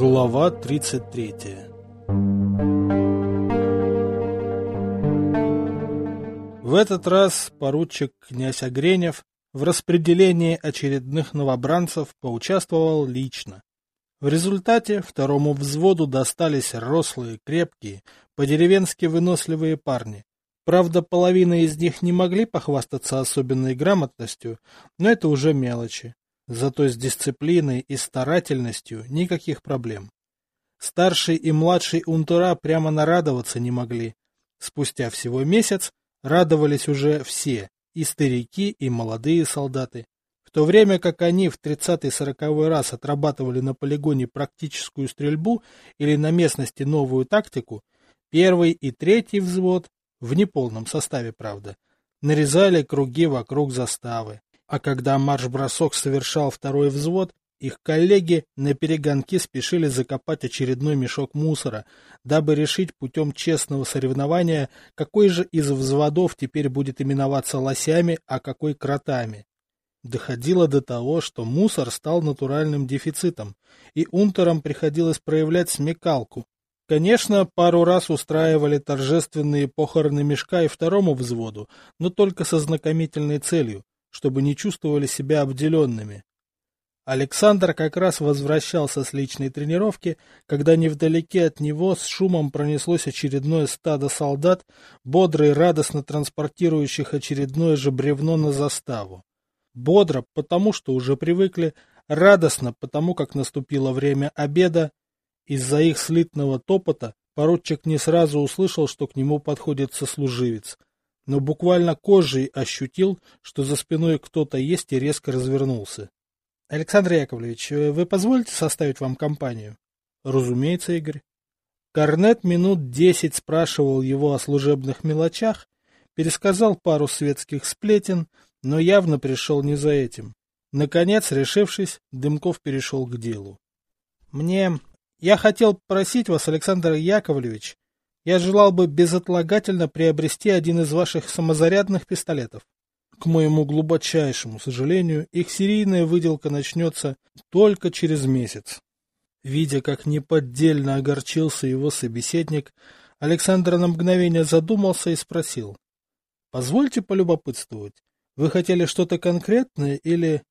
Глава 33 В этот раз поручик князь Огренев в распределении очередных новобранцев поучаствовал лично. В результате второму взводу достались рослые, крепкие, по-деревенски выносливые парни. Правда, половина из них не могли похвастаться особенной грамотностью, но это уже мелочи. Зато с дисциплиной и старательностью никаких проблем. Старший и младший унтера прямо нарадоваться не могли. Спустя всего месяц радовались уже все, и старики, и молодые солдаты. В то время как они в 30-40 раз отрабатывали на полигоне практическую стрельбу или на местности новую тактику, первый и третий взвод, в неполном составе, правда, нарезали круги вокруг заставы. А когда марш-бросок совершал второй взвод, их коллеги на перегонки спешили закопать очередной мешок мусора, дабы решить путем честного соревнования, какой же из взводов теперь будет именоваться лосями, а какой кротами. Доходило до того, что мусор стал натуральным дефицитом, и унтерам приходилось проявлять смекалку. Конечно, пару раз устраивали торжественные похороны мешка и второму взводу, но только со знакомительной целью, чтобы не чувствовали себя обделенными. Александр как раз возвращался с личной тренировки, когда невдалеке от него с шумом пронеслось очередное стадо солдат, бодро и радостно транспортирующих очередное же бревно на заставу. Бодро, потому что уже привыкли, радостно, потому как наступило время обеда. Из-за их слитного топота поручик не сразу услышал, что к нему подходит сослуживец, но буквально кожей ощутил, что за спиной кто-то есть и резко развернулся. — Александр Яковлевич, вы позволите составить вам компанию? — Разумеется, Игорь. Корнет минут десять спрашивал его о служебных мелочах, пересказал пару светских сплетен, но явно пришел не за этим. Наконец, решившись, Дымков перешел к делу. — Мне... Я хотел просить вас, Александр Яковлевич, я желал бы безотлагательно приобрести один из ваших самозарядных пистолетов. К моему глубочайшему сожалению, их серийная выделка начнется только через месяц. Видя, как неподдельно огорчился его собеседник, Александр на мгновение задумался и спросил. — Позвольте полюбопытствовать, вы хотели что-то конкретное или...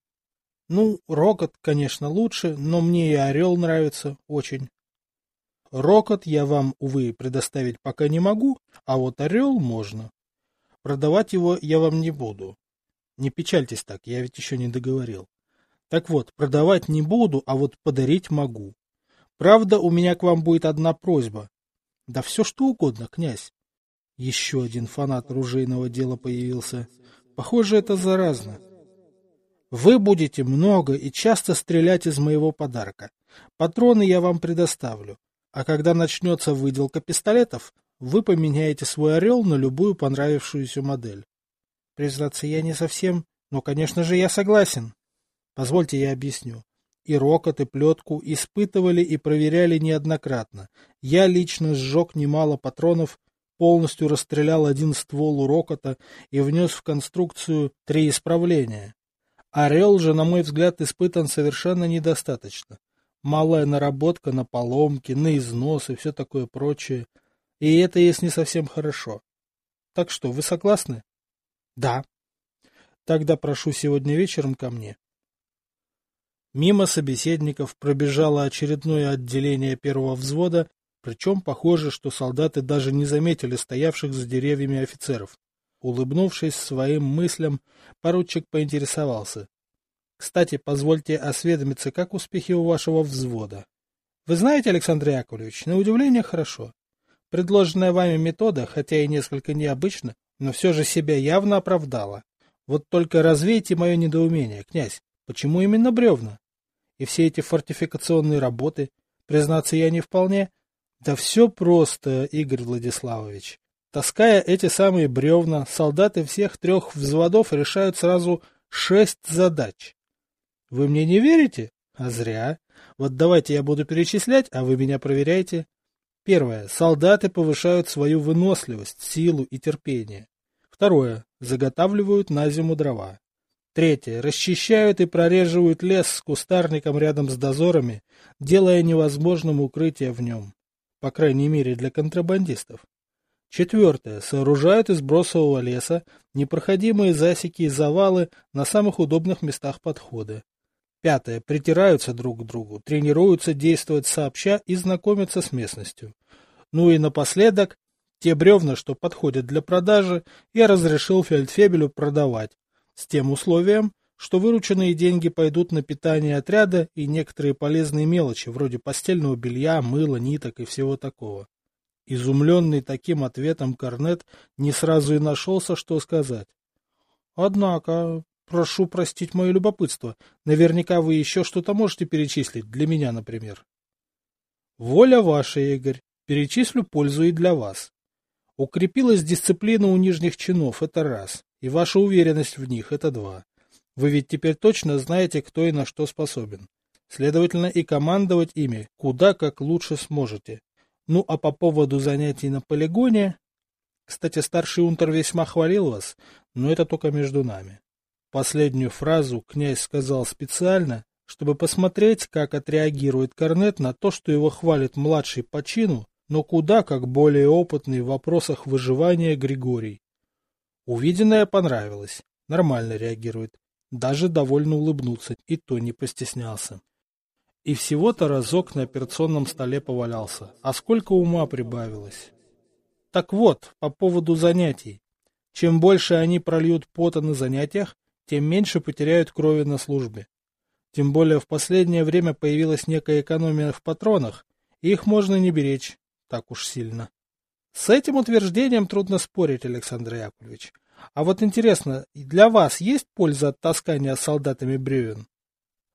Ну, рокот, конечно, лучше, но мне и орел нравится очень. Рокот я вам, увы, предоставить пока не могу, а вот орел можно. Продавать его я вам не буду. Не печальтесь так, я ведь еще не договорил. Так вот, продавать не буду, а вот подарить могу. Правда, у меня к вам будет одна просьба. Да все что угодно, князь. Еще один фанат оружейного дела появился. Похоже, это заразно. Вы будете много и часто стрелять из моего подарка. Патроны я вам предоставлю. А когда начнется выделка пистолетов, вы поменяете свой «Орел» на любую понравившуюся модель. Признаться, я не совсем, но, конечно же, я согласен. Позвольте я объясню. И рокот, и плетку испытывали и проверяли неоднократно. Я лично сжег немало патронов, полностью расстрелял один ствол у рокота и внес в конструкцию три исправления. Орел же, на мой взгляд, испытан совершенно недостаточно малая наработка на поломки, на износ и все такое прочее. И это есть не совсем хорошо. Так что, вы согласны? Да. Тогда прошу сегодня вечером ко мне. Мимо собеседников пробежало очередное отделение первого взвода, причем похоже, что солдаты даже не заметили стоявших за деревьями офицеров. Улыбнувшись своим мыслям, поручик поинтересовался. Кстати, позвольте осведомиться, как успехи у вашего взвода. Вы знаете, Александр Яковлевич, на удивление хорошо. Предложенная вами метода, хотя и несколько необычна, но все же себя явно оправдала. Вот только развейте мое недоумение, князь, почему именно бревна? И все эти фортификационные работы, признаться, я не вполне... Да все просто, Игорь Владиславович. Таская эти самые бревна, солдаты всех трех взводов решают сразу шесть задач. Вы мне не верите? А зря. Вот давайте я буду перечислять, а вы меня проверяйте. Первое. Солдаты повышают свою выносливость, силу и терпение. Второе. Заготавливают на зиму дрова. Третье. Расчищают и прореживают лес с кустарником рядом с дозорами, делая невозможным укрытие в нем. По крайней мере для контрабандистов. Четвертое. Сооружают из бросового леса непроходимые засеки и завалы на самых удобных местах подхода. Пятое. Притираются друг к другу, тренируются действовать сообща и знакомятся с местностью. Ну и напоследок, те бревна, что подходят для продажи, я разрешил фельдфебелю продавать, с тем условием, что вырученные деньги пойдут на питание отряда и некоторые полезные мелочи, вроде постельного белья, мыла, ниток и всего такого. Изумленный таким ответом Корнет не сразу и нашелся, что сказать. Однако, прошу простить мое любопытство, наверняка вы еще что-то можете перечислить, для меня, например. Воля ваша, Игорь, перечислю пользу и для вас. Укрепилась дисциплина у нижних чинов, это раз, и ваша уверенность в них, это два. Вы ведь теперь точно знаете, кто и на что способен. Следовательно, и командовать ими куда как лучше сможете. Ну, а по поводу занятий на полигоне... Кстати, старший унтер весьма хвалил вас, но это только между нами. Последнюю фразу князь сказал специально, чтобы посмотреть, как отреагирует Корнет на то, что его хвалит младший по чину, но куда как более опытный в вопросах выживания Григорий. Увиденное понравилось, нормально реагирует, даже довольно улыбнуться, и то не постеснялся. И всего-то разок на операционном столе повалялся. А сколько ума прибавилось. Так вот, по поводу занятий. Чем больше они прольют пота на занятиях, тем меньше потеряют крови на службе. Тем более в последнее время появилась некая экономия в патронах, и их можно не беречь так уж сильно. С этим утверждением трудно спорить, Александр Яковлевич. А вот интересно, для вас есть польза от таскания солдатами бревен?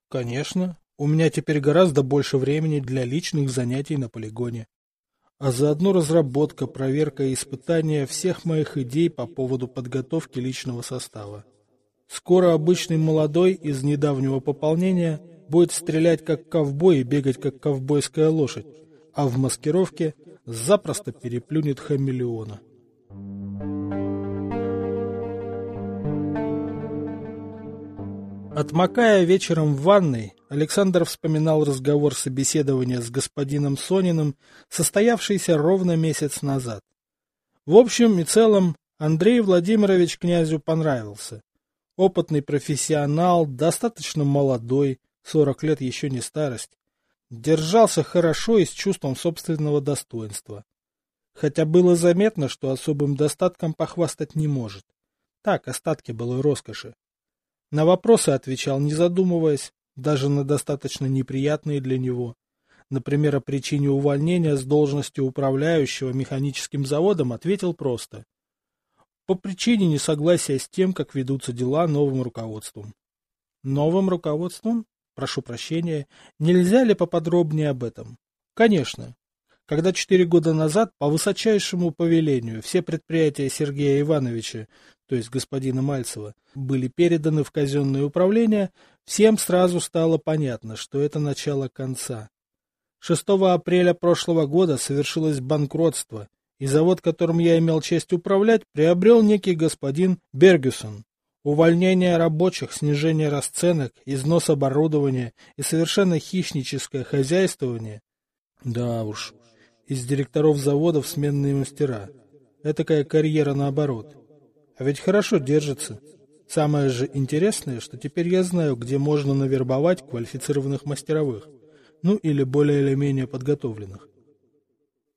Конечно. У меня теперь гораздо больше времени для личных занятий на полигоне. А заодно разработка, проверка и испытание всех моих идей по поводу подготовки личного состава. Скоро обычный молодой из недавнего пополнения будет стрелять как ковбой и бегать как ковбойская лошадь, а в маскировке запросто переплюнет хамелеона. Отмокая вечером в ванной, Александр вспоминал разговор собеседования с господином Сониным, состоявшийся ровно месяц назад. В общем и целом, Андрей Владимирович князю понравился. Опытный профессионал, достаточно молодой, 40 лет еще не старость. Держался хорошо и с чувством собственного достоинства. Хотя было заметно, что особым достатком похвастать не может. Так, остатки былой роскоши. На вопросы отвечал, не задумываясь, даже на достаточно неприятные для него. Например, о причине увольнения с должности управляющего механическим заводом ответил просто. По причине несогласия с тем, как ведутся дела новым руководством. Новым руководством? Прошу прощения, нельзя ли поподробнее об этом? Конечно, когда четыре года назад по высочайшему повелению все предприятия Сергея Ивановича, то есть господина Мальцева, были переданы в казенное управление, всем сразу стало понятно, что это начало конца. 6 апреля прошлого года совершилось банкротство, и завод, которым я имел честь управлять, приобрел некий господин Бергюсон. Увольнение рабочих, снижение расценок, износ оборудования и совершенно хищническое хозяйствование. Да уж, из директоров заводов сменные мастера. Этакая карьера наоборот. А ведь хорошо держится. Самое же интересное, что теперь я знаю, где можно навербовать квалифицированных мастеровых. Ну или более или менее подготовленных.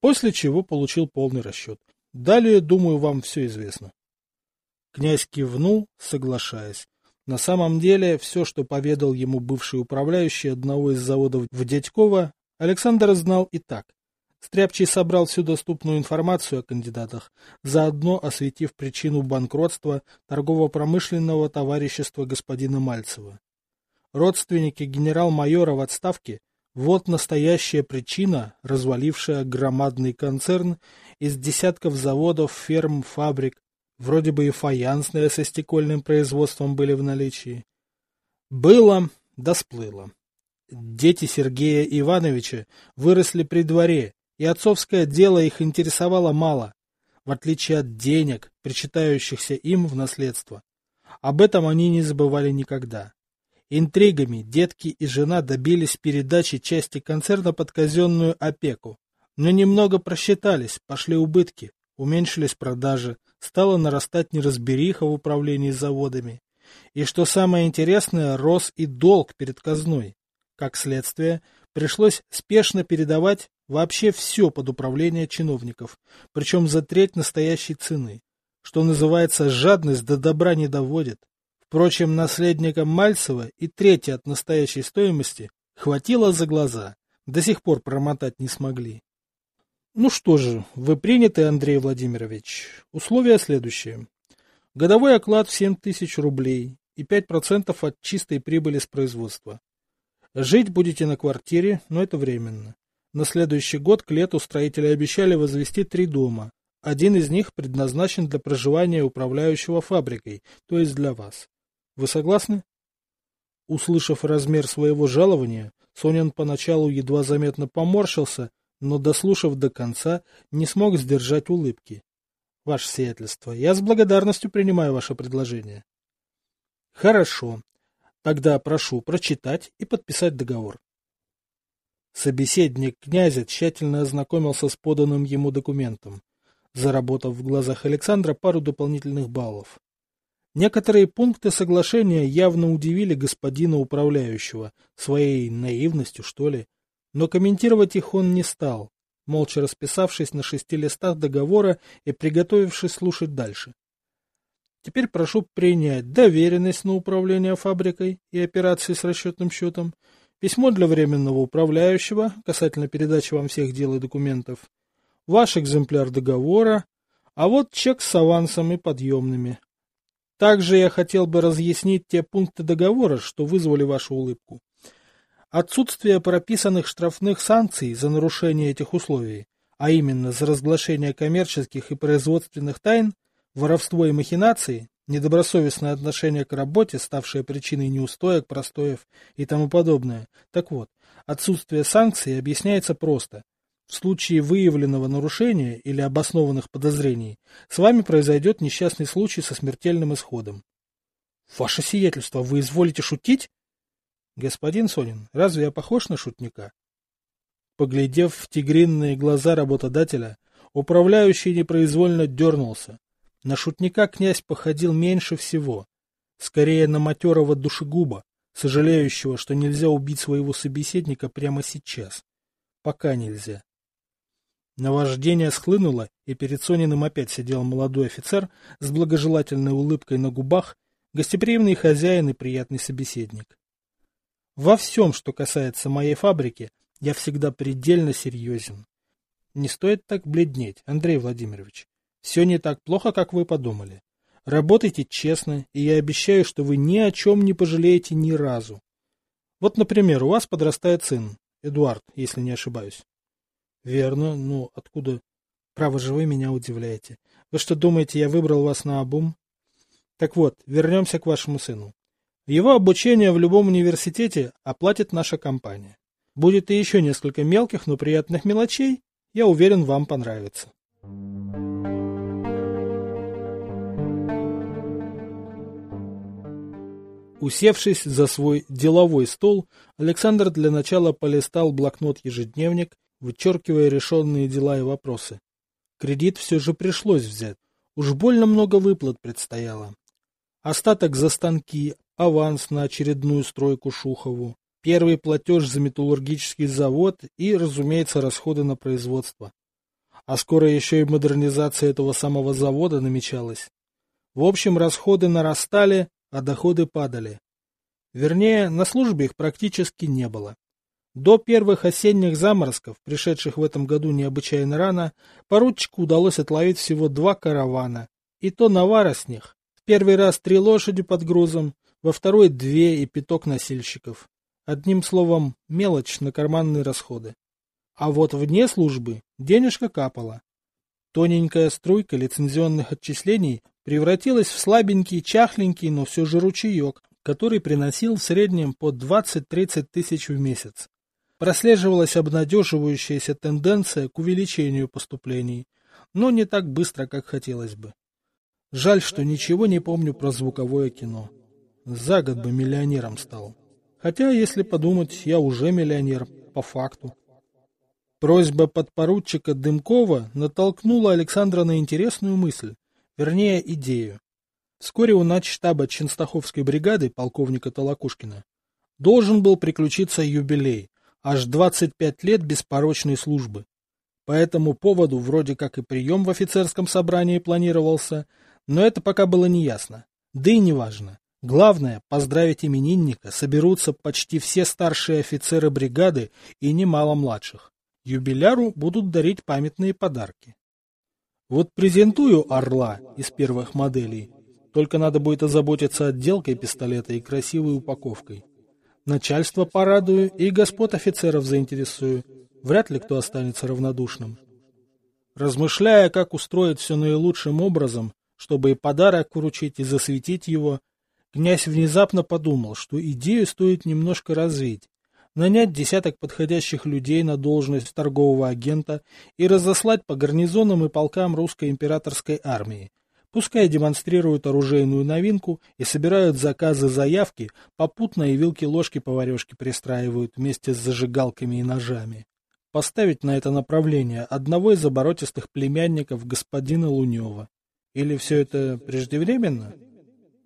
После чего получил полный расчет. Далее, думаю, вам все известно. Князь кивнул, соглашаясь. На самом деле, все, что поведал ему бывший управляющий одного из заводов в Дядьково, Александр знал и так. Стряпчий собрал всю доступную информацию о кандидатах, заодно осветив причину банкротства торгово-промышленного товарищества господина Мальцева. Родственники генерал-майора в отставке – вот настоящая причина, развалившая громадный концерн из десятков заводов, ферм, фабрик, вроде бы и фаянсные со стекольным производством были в наличии. Было, да сплыло. Дети Сергея Ивановича выросли при дворе, и отцовское дело их интересовало мало, в отличие от денег, причитающихся им в наследство. Об этом они не забывали никогда. Интригами детки и жена добились передачи части концерна под казенную опеку. Но немного просчитались, пошли убытки, уменьшились продажи, стала нарастать неразбериха в управлении заводами. И что самое интересное, рос и долг перед казной. Как следствие, пришлось спешно передавать вообще все под управление чиновников, причем за треть настоящей цены. Что называется, жадность до добра не доводит. Впрочем, наследникам Мальцева и третье от настоящей стоимости хватило за глаза, до сих пор промотать не смогли. Ну что же, вы приняты, Андрей Владимирович. Условия следующие. Годовой оклад в 7 тысяч рублей и 5% от чистой прибыли с производства. Жить будете на квартире, но это временно. На следующий год к лету строители обещали возвести три дома. Один из них предназначен для проживания управляющего фабрикой, то есть для вас. Вы согласны? Услышав размер своего жалования, Сонин поначалу едва заметно поморщился, но, дослушав до конца, не смог сдержать улыбки. Ваше сиятельство, я с благодарностью принимаю ваше предложение. Хорошо. Тогда прошу прочитать и подписать договор. Собеседник князя тщательно ознакомился с поданным ему документом, заработав в глазах Александра пару дополнительных баллов. Некоторые пункты соглашения явно удивили господина управляющего, своей наивностью, что ли, но комментировать их он не стал, молча расписавшись на шести листах договора и приготовившись слушать дальше. Теперь прошу принять доверенность на управление фабрикой и операции с расчетным счетом, письмо для временного управляющего касательно передачи вам всех дел и документов, ваш экземпляр договора, а вот чек с авансом и подъемными. Также я хотел бы разъяснить те пункты договора, что вызвали вашу улыбку. Отсутствие прописанных штрафных санкций за нарушение этих условий, а именно за разглашение коммерческих и производственных тайн, воровство и махинации, недобросовестное отношение к работе, ставшее причиной неустоек, простоев и тому подобное. Так вот, отсутствие санкций объясняется просто. В случае выявленного нарушения или обоснованных подозрений с вами произойдет несчастный случай со смертельным исходом. Ваше сиятельство, вы изволите шутить? Господин Сонин, разве я похож на шутника? Поглядев в тигринные глаза работодателя, управляющий непроизвольно дернулся. На шутника князь походил меньше всего. Скорее на матерого душегуба, сожалеющего, что нельзя убить своего собеседника прямо сейчас. Пока нельзя. Наваждение схлынуло, и перед Сониным опять сидел молодой офицер с благожелательной улыбкой на губах, гостеприимный хозяин и приятный собеседник. Во всем, что касается моей фабрики, я всегда предельно серьезен. Не стоит так бледнеть, Андрей Владимирович. Все не так плохо, как вы подумали. Работайте честно, и я обещаю, что вы ни о чем не пожалеете ни разу. Вот, например, у вас подрастает сын, Эдуард, если не ошибаюсь. Верно, ну откуда? Право же вы меня удивляете. Вы что думаете, я выбрал вас на обум? Так вот, вернемся к вашему сыну. Его обучение в любом университете оплатит наша компания. Будет и еще несколько мелких, но приятных мелочей. Я уверен, вам понравится. Усевшись за свой деловой стол, Александр для начала полистал блокнот-ежедневник, вычеркивая решенные дела и вопросы. Кредит все же пришлось взять. Уж больно много выплат предстояло. Остаток за станки, аванс на очередную стройку Шухову, первый платеж за металлургический завод и, разумеется, расходы на производство. А скоро еще и модернизация этого самого завода намечалась. В общем, расходы нарастали, а доходы падали. Вернее, на службе их практически не было. До первых осенних заморозков, пришедших в этом году необычайно рано, поручику удалось отловить всего два каравана, и то навара с них. В первый раз три лошади под грузом, во второй две и пяток носильщиков. Одним словом, мелочь на карманные расходы. А вот вне службы денежка капала. Тоненькая струйка лицензионных отчислений превратилась в слабенький, чахленький, но все же ручеек, который приносил в среднем по 20-30 тысяч в месяц. Прослеживалась обнадеживающаяся тенденция к увеличению поступлений, но не так быстро, как хотелось бы. Жаль, что ничего не помню про звуковое кино. За год бы миллионером стал. Хотя, если подумать, я уже миллионер, по факту. Просьба подпоручика Дымкова натолкнула Александра на интересную мысль, вернее, идею. Вскоре у начштаба Ченстаховской бригады полковника Толокушкина должен был приключиться юбилей, аж 25 лет беспорочной службы. По этому поводу вроде как и прием в офицерском собрании планировался, но это пока было неясно. Да и неважно. Главное, поздравить именинника соберутся почти все старшие офицеры бригады и немало младших. Юбиляру будут дарить памятные подарки. Вот презентую «Орла» из первых моделей. Только надо будет озаботиться отделкой пистолета и красивой упаковкой. Начальство порадую и господ офицеров заинтересую. Вряд ли кто останется равнодушным. Размышляя, как устроить все наилучшим образом, чтобы и подарок вручить, и засветить его, князь внезапно подумал, что идею стоит немножко развить, нанять десяток подходящих людей на должность торгового агента и разослать по гарнизонам и полкам русской императорской армии, Пускай демонстрируют оружейную новинку и собирают заказы заявки, попутно и вилки-ложки-поварешки пристраивают вместе с зажигалками и ножами. Поставить на это направление одного из оборотистых племянников господина Лунева. Или все это преждевременно?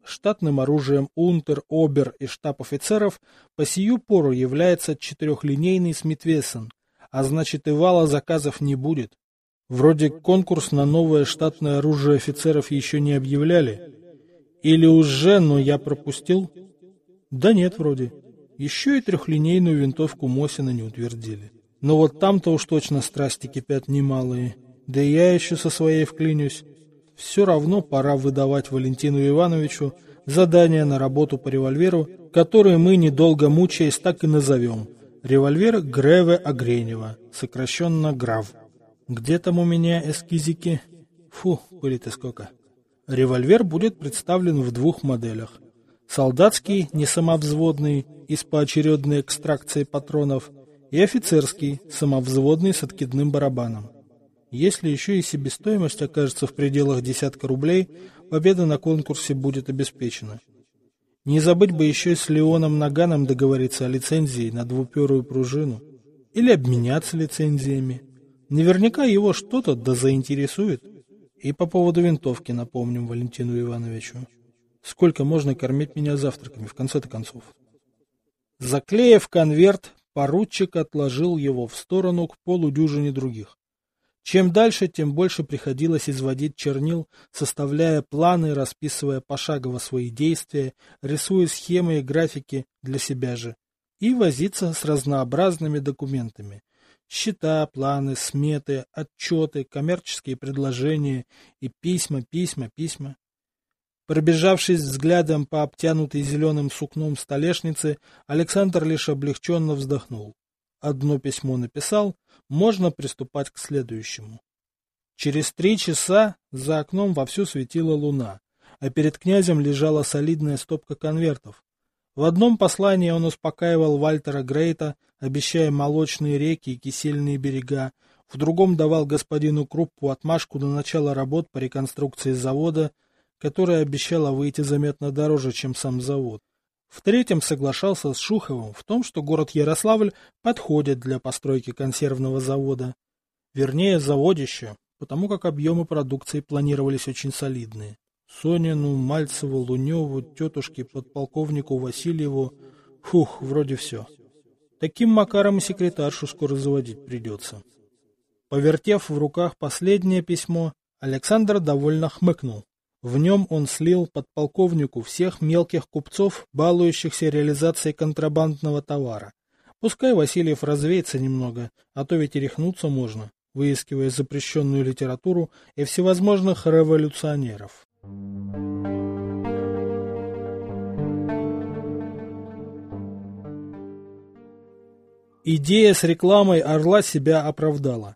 Штатным оружием Унтер, Обер и штаб офицеров по сию пору является четырехлинейный Смитвессон, а значит и вала заказов не будет. Вроде конкурс на новое штатное оружие офицеров еще не объявляли. Или уже, но я пропустил? Да нет, вроде. Еще и трехлинейную винтовку Мосина не утвердили. Но вот там-то уж точно страсти кипят немалые. Да и я еще со своей вклинюсь. Все равно пора выдавать Валентину Ивановичу задание на работу по револьверу, который мы, недолго мучаясь, так и назовем. Револьвер Греве Огренева, сокращенно ГРАВ. Где там у меня эскизики? Фу, пыли-то сколько. Револьвер будет представлен в двух моделях. Солдатский, несамовзводный, из поочередной экстракции патронов, и офицерский, самовзводный с откидным барабаном. Если еще и себестоимость окажется в пределах десятка рублей, победа на конкурсе будет обеспечена. Не забыть бы еще с Леоном Наганом договориться о лицензии на двуперую пружину. Или обменяться лицензиями. Наверняка его что-то да заинтересует. И по поводу винтовки напомним Валентину Ивановичу. Сколько можно кормить меня завтраками, в конце-то концов? Заклеив конверт, поручик отложил его в сторону к полудюжине других. Чем дальше, тем больше приходилось изводить чернил, составляя планы, расписывая пошагово свои действия, рисуя схемы и графики для себя же, и возиться с разнообразными документами, Счета, планы, сметы, отчеты, коммерческие предложения и письма, письма, письма. Пробежавшись взглядом по обтянутой зеленым сукном столешнице, Александр лишь облегченно вздохнул. Одно письмо написал, можно приступать к следующему. Через три часа за окном вовсю светила луна, а перед князем лежала солидная стопка конвертов, в одном послании он успокаивал Вальтера Грейта, обещая молочные реки и кисельные берега, в другом давал господину Круппу отмашку до начала работ по реконструкции завода, которая обещала выйти заметно дороже, чем сам завод. В третьем соглашался с Шуховым в том, что город Ярославль подходит для постройки консервного завода. Вернее, заводище, потому как объемы продукции планировались очень солидные. Сонину, Мальцеву, Луневу, тетушке, подполковнику Васильеву. Фух, вроде все. Таким макаром и секретаршу скоро заводить придется. Повертев в руках последнее письмо, Александр довольно хмыкнул. В нем он слил подполковнику всех мелких купцов, балующихся реализацией контрабандного товара. Пускай Васильев развеется немного, а то ведь и рехнуться можно, выискивая запрещенную литературу и всевозможных революционеров. Идея с рекламой «Орла» себя оправдала.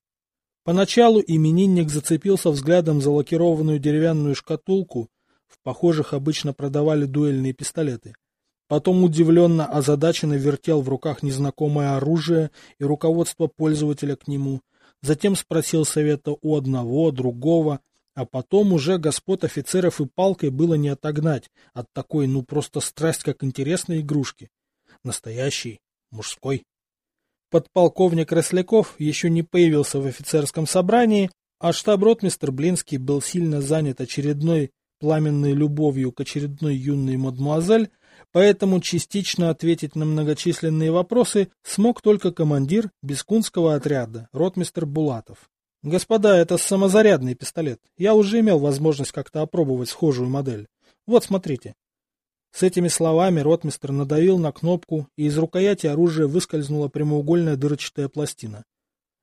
Поначалу именинник зацепился взглядом за лакированную деревянную шкатулку, в похожих обычно продавали дуэльные пистолеты. Потом удивленно озадаченно вертел в руках незнакомое оружие и руководство пользователя к нему. Затем спросил совета у одного, другого, А потом уже господ офицеров и палкой было не отогнать от такой, ну просто страсть, как интересной игрушки. Настоящий, мужской. Подполковник Росляков еще не появился в офицерском собрании, а штаб-ротмистр Блинский был сильно занят очередной пламенной любовью к очередной юной мадмуазель, поэтому частично ответить на многочисленные вопросы смог только командир Бескунского отряда, ротмистр Булатов. Господа, это самозарядный пистолет. Я уже имел возможность как-то опробовать схожую модель. Вот, смотрите. С этими словами ротмистр надавил на кнопку, и из рукояти оружия выскользнула прямоугольная дырочатая пластина.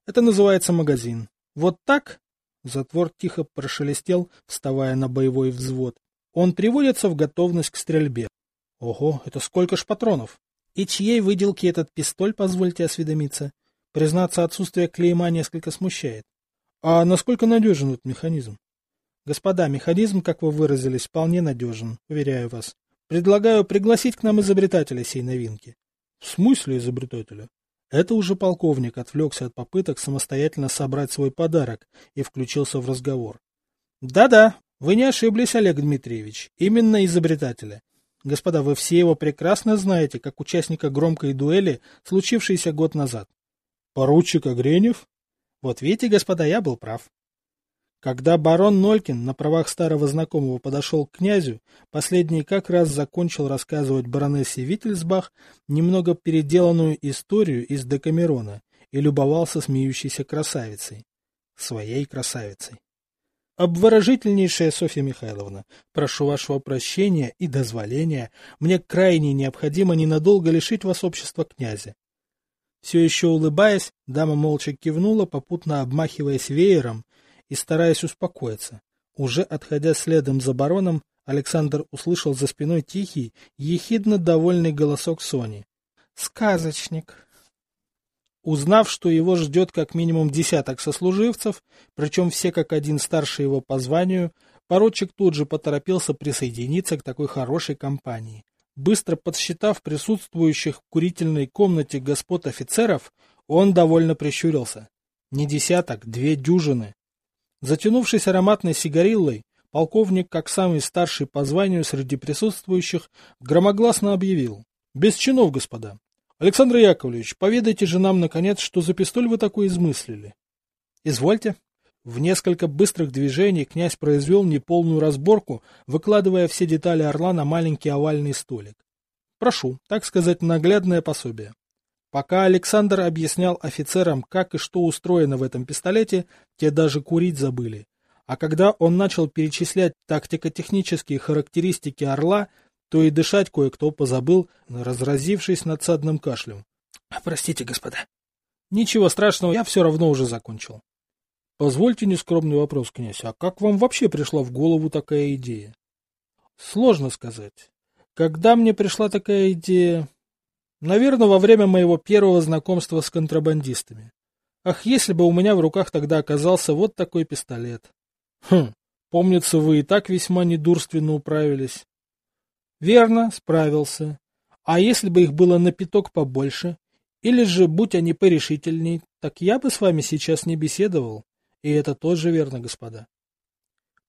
Это называется магазин. Вот так? Затвор тихо прошелестел, вставая на боевой взвод. Он приводится в готовность к стрельбе. Ого, это сколько ж патронов? И чьей выделки этот пистоль, позвольте осведомиться? Признаться, отсутствие клейма несколько смущает. А насколько надежен этот механизм? Господа, механизм, как вы выразились, вполне надежен, уверяю вас. Предлагаю пригласить к нам изобретателя сей новинки. В смысле изобретателя? Это уже полковник отвлекся от попыток самостоятельно собрать свой подарок и включился в разговор. Да-да, вы не ошиблись, Олег Дмитриевич, именно изобретателя. Господа, вы все его прекрасно знаете, как участника громкой дуэли, случившейся год назад. Поручик Огренев? Вот видите, господа, я был прав. Когда барон Нолькин на правах старого знакомого подошел к князю, последний как раз закончил рассказывать баронессе Виттельсбах немного переделанную историю из Декамерона и любовался смеющейся красавицей. Своей красавицей. Обворожительнейшая Софья Михайловна, прошу вашего прощения и дозволения, мне крайне необходимо ненадолго лишить вас общества князя. Все еще улыбаясь, дама молча кивнула, попутно обмахиваясь веером и стараясь успокоиться. Уже отходя следом за бароном, Александр услышал за спиной тихий, ехидно довольный голосок Сони. «Сказочник!» Узнав, что его ждет как минимум десяток сослуживцев, причем все как один старше его по званию, поручик тут же поторопился присоединиться к такой хорошей компании. Быстро подсчитав присутствующих в курительной комнате господ офицеров, он довольно прищурился. Не десяток, две дюжины. Затянувшись ароматной сигариллой, полковник, как самый старший по званию среди присутствующих, громогласно объявил. «Без чинов, господа. Александр Яковлевич, поведайте же нам, наконец, что за пистоль вы такой измыслили». «Извольте», в несколько быстрых движений князь произвел неполную разборку, выкладывая все детали орла на маленький овальный столик. Прошу, так сказать, наглядное пособие. Пока Александр объяснял офицерам, как и что устроено в этом пистолете, те даже курить забыли. А когда он начал перечислять тактико-технические характеристики орла, то и дышать кое-кто позабыл, разразившись надсадным кашлем. — Простите, господа. — Ничего страшного, я все равно уже закончил. Позвольте нескромный вопрос, князь, а как вам вообще пришла в голову такая идея? Сложно сказать. Когда мне пришла такая идея? Наверное, во время моего первого знакомства с контрабандистами. Ах, если бы у меня в руках тогда оказался вот такой пистолет. Хм, помнится, вы и так весьма недурственно управились. Верно, справился. А если бы их было на пяток побольше? Или же, будь они порешительней, так я бы с вами сейчас не беседовал. И это тоже верно, господа.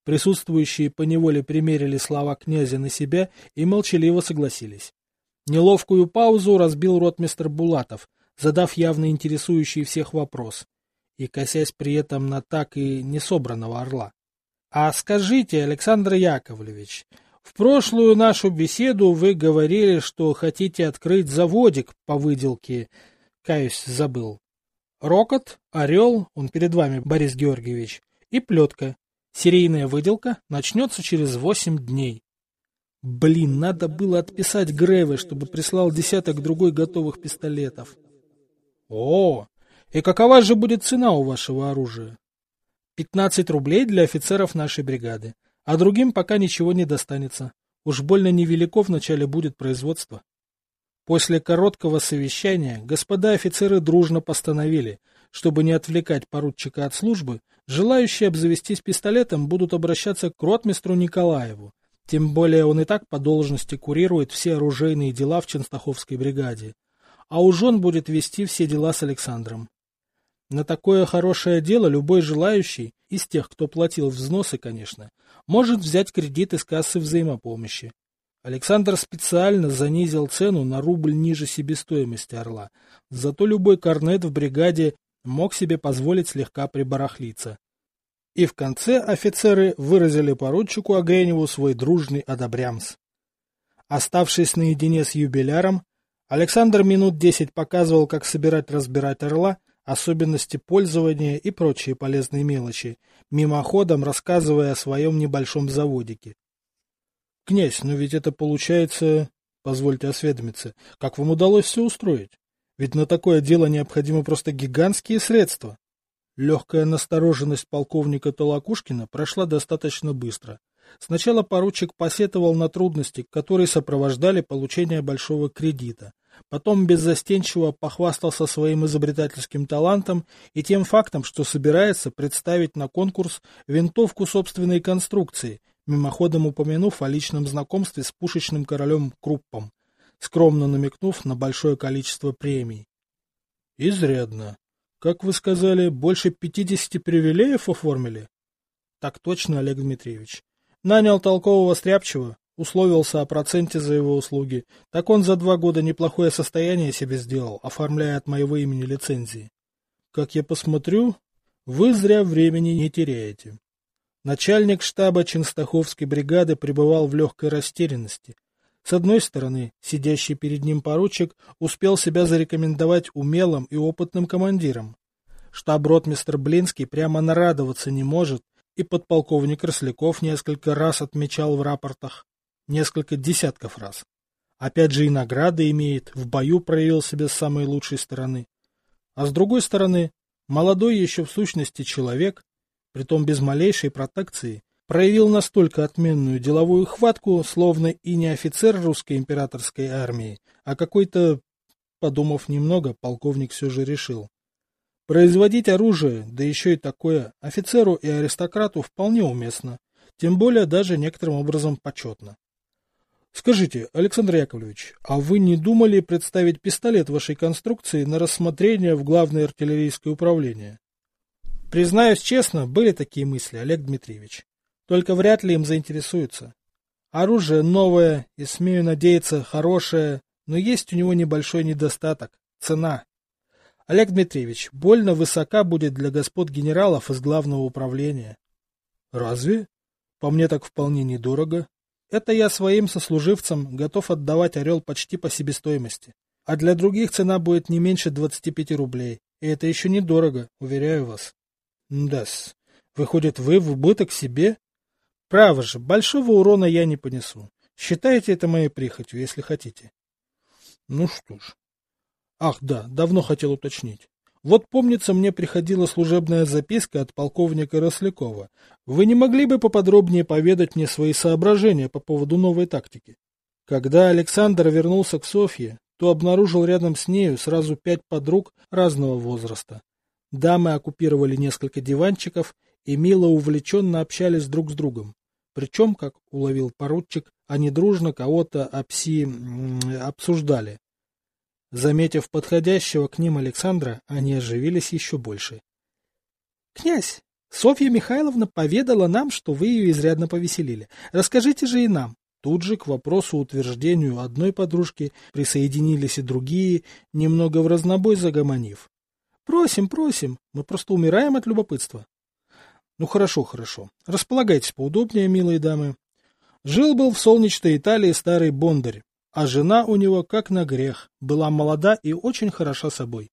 Присутствующие поневоле примерили слова князя на себя и молчаливо согласились. Неловкую паузу разбил ротмистр Булатов, задав явно интересующий всех вопрос, и косясь при этом на так и не собранного орла. — А скажите, Александр Яковлевич, в прошлую нашу беседу вы говорили, что хотите открыть заводик по выделке, каюсь, забыл, Рокот, Орел, он перед вами, Борис Георгиевич, и Плетка. Серийная выделка начнется через восемь дней. Блин, надо было отписать Греве, чтобы прислал десяток другой готовых пистолетов. О, и какова же будет цена у вашего оружия? Пятнадцать рублей для офицеров нашей бригады, а другим пока ничего не достанется. Уж больно невелико вначале будет производство. После короткого совещания господа офицеры дружно постановили, чтобы не отвлекать поручика от службы, желающие обзавестись пистолетом будут обращаться к ротмистру Николаеву, тем более он и так по должности курирует все оружейные дела в Ченстаховской бригаде, а уж он будет вести все дела с Александром. На такое хорошее дело любой желающий, из тех, кто платил взносы, конечно, может взять кредит из кассы взаимопомощи. Александр специально занизил цену на рубль ниже себестоимости «Орла», зато любой корнет в бригаде мог себе позволить слегка прибарахлиться. И в конце офицеры выразили поручику Агреневу свой дружный одобрямс. Оставшись наедине с юбиляром, Александр минут десять показывал, как собирать-разбирать орла, особенности пользования и прочие полезные мелочи, мимоходом рассказывая о своем небольшом заводике. — Князь, но ведь это получается... Позвольте осведомиться, как вам удалось все устроить? Ведь на такое дело необходимы просто гигантские средства. Легкая настороженность полковника Толокушкина прошла достаточно быстро. Сначала поручик посетовал на трудности, которые сопровождали получение большого кредита. Потом беззастенчиво похвастался своим изобретательским талантом и тем фактом, что собирается представить на конкурс винтовку собственной конструкции, мимоходом упомянув о личном знакомстве с пушечным королем Круппом, скромно намекнув на большое количество премий. Изрядно. Как вы сказали, больше пятидесяти привилеев оформили? Так точно, Олег Дмитриевич. Нанял толкового стряпчего, условился о проценте за его услуги. Так он за два года неплохое состояние себе сделал, оформляя от моего имени лицензии. Как я посмотрю, вы зря времени не теряете. Начальник штаба Ченстаховской бригады пребывал в легкой растерянности. С одной стороны, сидящий перед ним поручик успел себя зарекомендовать умелым и опытным командиром. Штаб-ротмистр Блинский прямо нарадоваться не может, и подполковник Росляков несколько раз отмечал в рапортах, несколько десятков раз. Опять же и награды имеет, в бою проявил себя с самой лучшей стороны. А с другой стороны, молодой еще в сущности человек, притом без малейшей протекции, проявил настолько отменную деловую хватку, словно и не офицер русской императорской армии, а какой-то, подумав немного, полковник все же решил. Производить оружие, да еще и такое, офицеру и аристократу вполне уместно, тем более даже некоторым образом почетно. Скажите, Александр Яковлевич, а вы не думали представить пистолет вашей конструкции на рассмотрение в Главное артиллерийское управление? Признаюсь честно, были такие мысли, Олег Дмитриевич. Только вряд ли им заинтересуются. Оружие новое и, смею надеяться, хорошее, но есть у него небольшой недостаток – цена. Олег Дмитриевич, больно высока будет для господ генералов из главного управления. Разве? По мне так вполне недорого. Это я своим сослуживцам готов отдавать орел почти по себестоимости. А для других цена будет не меньше 25 рублей. И это еще недорого, уверяю вас. Да-с. Выходит, вы в убыток себе? Право же, большого урона я не понесу. Считайте это моей прихотью, если хотите. Ну что ж. Ах, да, давно хотел уточнить. Вот помнится, мне приходила служебная записка от полковника Рослякова. Вы не могли бы поподробнее поведать мне свои соображения по поводу новой тактики? Когда Александр вернулся к Софье, то обнаружил рядом с нею сразу пять подруг разного возраста. Дамы оккупировали несколько диванчиков и мило увлеченно общались друг с другом. Причем, как уловил поручик, они дружно кого-то обси... обсуждали. Заметив подходящего к ним Александра, они оживились еще больше. — Князь, Софья Михайловна поведала нам, что вы ее изрядно повеселили. Расскажите же и нам. Тут же к вопросу утверждению одной подружки присоединились и другие, немного в разнобой загомонив. — Просим, просим, мы просто умираем от любопытства. Ну хорошо, хорошо. Располагайтесь поудобнее, милые дамы. Жил-был в солнечной Италии старый бондарь, а жена у него, как на грех, была молода и очень хороша собой.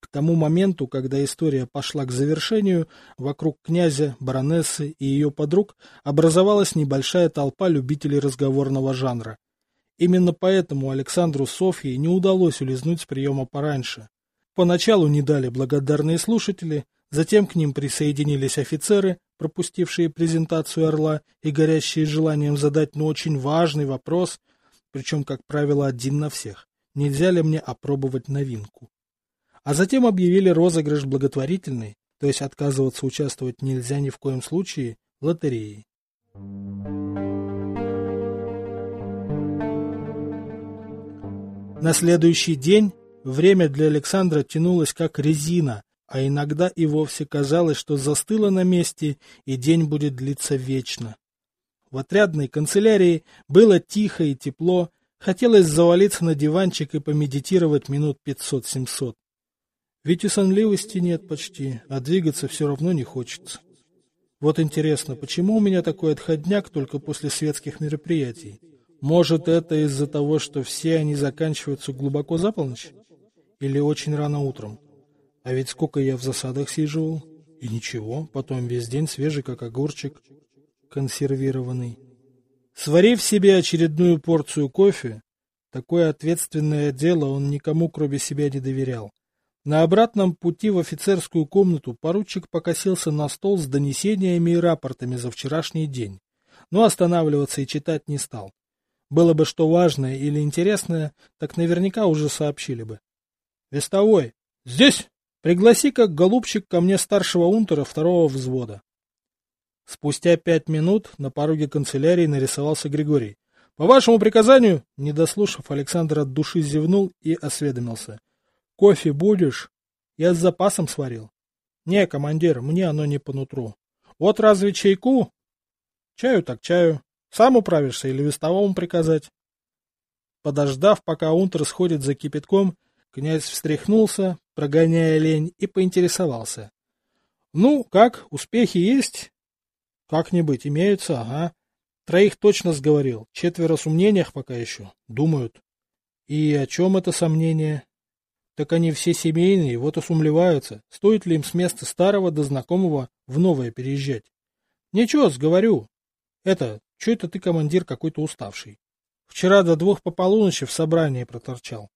К тому моменту, когда история пошла к завершению, вокруг князя, баронессы и ее подруг образовалась небольшая толпа любителей разговорного жанра. Именно поэтому Александру Софье не удалось улизнуть с приема пораньше. Поначалу не дали благодарные слушатели, Затем к ним присоединились офицеры, пропустившие презентацию «Орла» и горящие желанием задать, ну, очень важный вопрос, причем, как правило, один на всех. Нельзя ли мне опробовать новинку? А затем объявили розыгрыш благотворительный, то есть отказываться участвовать нельзя ни в коем случае, лотереей. На следующий день время для Александра тянулось как резина, а иногда и вовсе казалось, что застыло на месте, и день будет длиться вечно. В отрядной канцелярии было тихо и тепло, хотелось завалиться на диванчик и помедитировать минут пятьсот-семьсот. Ведь и сонливости нет почти, а двигаться все равно не хочется. Вот интересно, почему у меня такой отходняк только после светских мероприятий? Может, это из-за того, что все они заканчиваются глубоко за полночь? Или очень рано утром? А ведь сколько я в засадах сиживал. И ничего, потом весь день свежий, как огурчик, консервированный. Сварив себе очередную порцию кофе, такое ответственное дело он никому, кроме себя, не доверял. На обратном пути в офицерскую комнату поручик покосился на стол с донесениями и рапортами за вчерашний день, но останавливаться и читать не стал. Было бы что важное или интересное, так наверняка уже сообщили бы. «Вестовой! Здесь! Пригласи как голубчик ко мне старшего унтера второго взвода». Спустя пять минут на пороге канцелярии нарисовался Григорий. «По вашему приказанию!» Не дослушав, Александр от души зевнул и осведомился. Кофе будешь? Я с запасом сварил. Не, командир, мне оно не по нутру. Вот разве чайку? Чаю так чаю. Сам управишься или вестовому приказать? Подождав, пока унтер сходит за кипятком, князь встряхнулся, прогоняя лень, и поинтересовался. — Ну, как, успехи есть? — Как-нибудь, имеются, ага. Троих точно сговорил, четверо сомнениях пока еще, думают. — И о чем это сомнение? Так они все семейные, вот и сумлеваются, стоит ли им с места старого до знакомого в новое переезжать. Ничего, сговорю. Это, что это ты, командир, какой-то уставший? Вчера до двух по полуночи в собрании проторчал.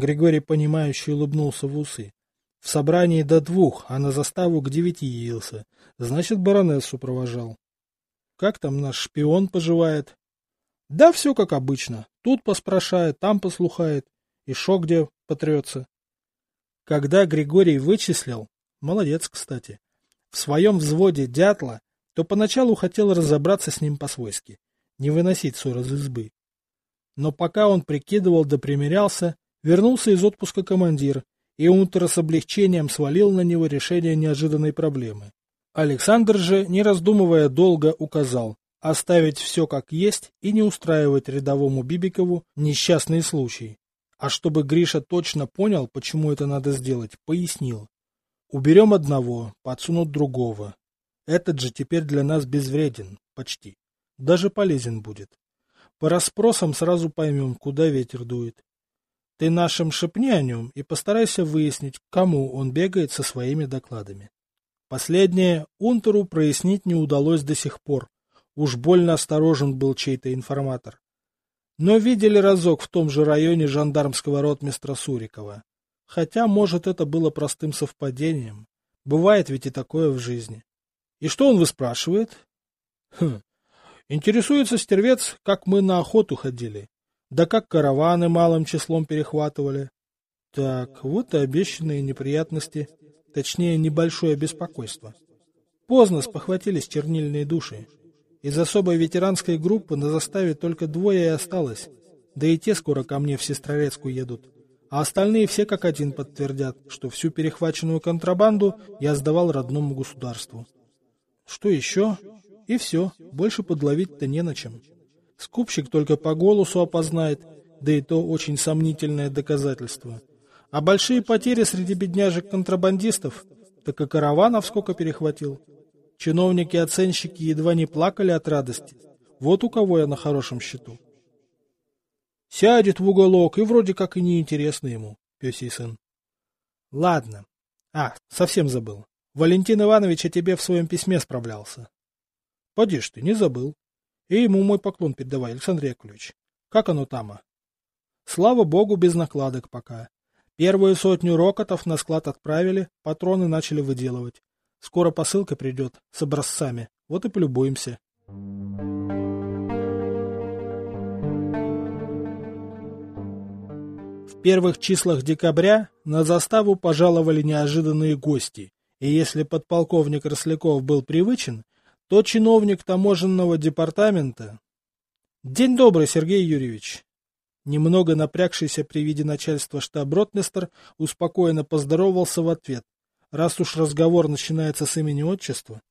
Григорий, понимающе улыбнулся в усы. В собрании до двух, а на заставу к девяти явился. Значит, баронессу провожал. Как там наш шпион поживает? Да все как обычно. Тут поспрашает, там послухает. И шо где потрется. Когда Григорий вычислил, молодец, кстати, в своем взводе дятла, то поначалу хотел разобраться с ним по-свойски, не выносить ссор из избы. Но пока он прикидывал да примерялся, вернулся из отпуска командир, и Унтер с облегчением свалил на него решение неожиданной проблемы. Александр же, не раздумывая долго, указал оставить все как есть и не устраивать рядовому Бибикову несчастный случай. А чтобы Гриша точно понял, почему это надо сделать, пояснил. Уберем одного, подсунут другого. Этот же теперь для нас безвреден, почти. Даже полезен будет. По расспросам сразу поймем, куда ветер дует. Ты нашим шепни о нем и постарайся выяснить, кому он бегает со своими докладами. Последнее Унтеру прояснить не удалось до сих пор. Уж больно осторожен был чей-то информатор но видели разок в том же районе жандармского ротмистра Сурикова. Хотя, может, это было простым совпадением. Бывает ведь и такое в жизни. И что он выспрашивает? Хм. Интересуется стервец, как мы на охоту ходили. Да как караваны малым числом перехватывали. Так, вот и обещанные неприятности. Точнее, небольшое беспокойство. Поздно спохватились чернильные души. Из особой ветеранской группы на заставе только двое и осталось. Да и те скоро ко мне в Сестрорецкую едут. А остальные все как один подтвердят, что всю перехваченную контрабанду я сдавал родному государству. Что еще? И все, больше подловить-то не на чем. Скупщик только по голосу опознает, да и то очень сомнительное доказательство. А большие потери среди бедняжек-контрабандистов, так и караванов сколько перехватил. Чиновники-оценщики едва не плакали от радости. Вот у кого я на хорошем счету. Сядет в уголок, и вроде как и неинтересно ему, пёсий сын. Ладно. А, совсем забыл. Валентин Иванович о тебе в своем письме справлялся. Поди ж ты, не забыл. И ему мой поклон передавай, Александр Яковлевич. Как оно там? А? Слава богу, без накладок пока. Первую сотню рокотов на склад отправили, патроны начали выделывать. Скоро посылка придет с образцами. Вот и полюбуемся. В первых числах декабря на заставу пожаловали неожиданные гости, и если подполковник Росляков был привычен, то чиновник таможенного департамента... День добрый, Сергей Юрьевич. Немного напрягшийся при виде начальства штаб-ротмистр успокоенно поздоровался в ответ, раз уж разговор начинается с имени отчества.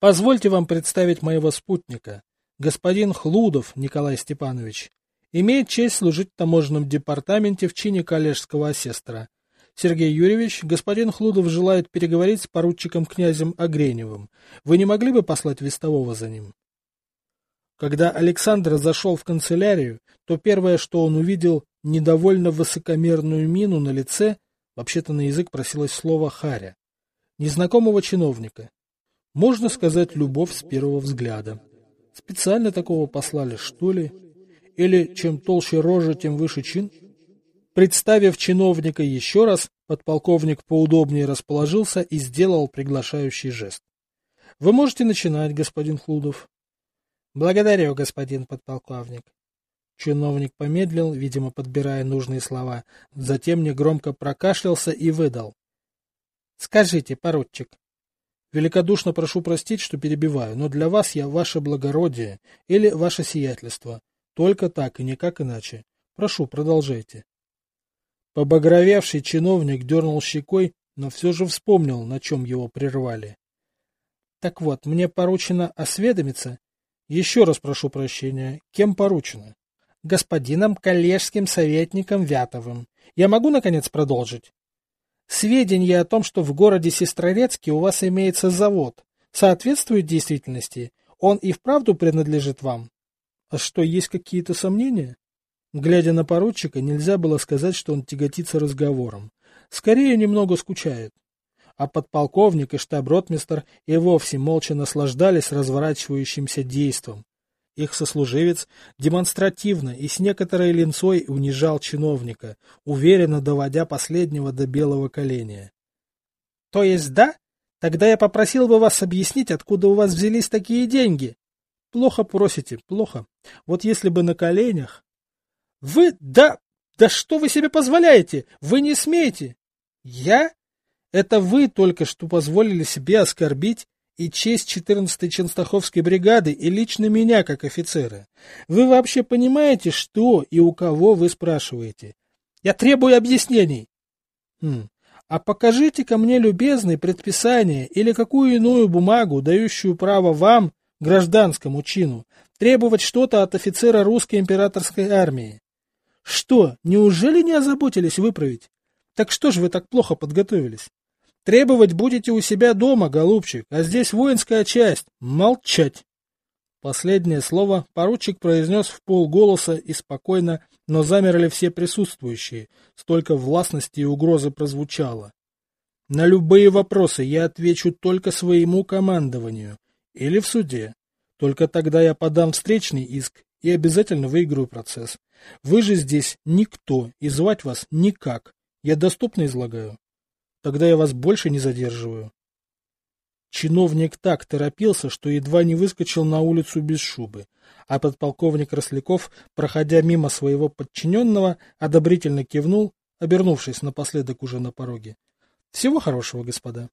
Позвольте вам представить моего спутника, господин Хлудов Николай Степанович. Имеет честь служить в таможенном департаменте в чине коллежского асестора. Сергей Юрьевич, господин Хлудов желает переговорить с поручиком князем Огреневым. Вы не могли бы послать вестового за ним? Когда Александр зашел в канцелярию, то первое, что он увидел, недовольно высокомерную мину на лице, вообще-то на язык просилось слово «харя», незнакомого чиновника. Можно сказать, любовь с первого взгляда. Специально такого послали, что ли? Или чем толще рожа, тем выше чин? Представив чиновника еще раз, подполковник поудобнее расположился и сделал приглашающий жест. — Вы можете начинать, господин Хлудов. — Благодарю, господин подполковник. Чиновник помедлил, видимо, подбирая нужные слова, затем негромко прокашлялся и выдал. — Скажите, поручик. — Великодушно прошу простить, что перебиваю, но для вас я ваше благородие или ваше сиятельство. Только так и никак иначе. Прошу, продолжайте. Побагровевший чиновник дернул щекой, но все же вспомнил, на чем его прервали. Так вот, мне поручено осведомиться. Еще раз прошу прощения. Кем поручено? Господином коллежским советником Вятовым. Я могу, наконец, продолжить? Сведения о том, что в городе Сестрорецке у вас имеется завод, соответствуют действительности? Он и вправду принадлежит вам? А что, есть какие-то сомнения? Глядя на поручика, нельзя было сказать, что он тяготится разговором. Скорее, немного скучает. А подполковник и штаб-ротмистер и вовсе молча наслаждались разворачивающимся действом. Их сослуживец демонстративно и с некоторой линцой унижал чиновника, уверенно доводя последнего до белого коленя. — То есть да? Тогда я попросил бы вас объяснить, откуда у вас взялись такие деньги. Плохо просите, плохо. Вот если бы на коленях... Вы, да, да что вы себе позволяете? Вы не смеете. Я? Это вы только что позволили себе оскорбить и честь 14-й Ченстаховской бригады, и лично меня, как офицера. Вы вообще понимаете, что и у кого вы спрашиваете? Я требую объяснений. Хм. А покажите-ка мне, любезный, предписание или какую иную бумагу, дающую право вам гражданскому чину, требовать что-то от офицера русской императорской армии. Что, неужели не озаботились выправить? Так что же вы так плохо подготовились? Требовать будете у себя дома, голубчик, а здесь воинская часть. Молчать. Последнее слово поручик произнес в полголоса и спокойно, но замерли все присутствующие. Столько властности и угрозы прозвучало. На любые вопросы я отвечу только своему командованию. Или в суде. Только тогда я подам встречный иск и обязательно выиграю процесс. Вы же здесь никто, и звать вас никак. Я доступно излагаю. Тогда я вас больше не задерживаю. Чиновник так торопился, что едва не выскочил на улицу без шубы, а подполковник Росляков, проходя мимо своего подчиненного, одобрительно кивнул, обернувшись напоследок уже на пороге. Всего хорошего, господа.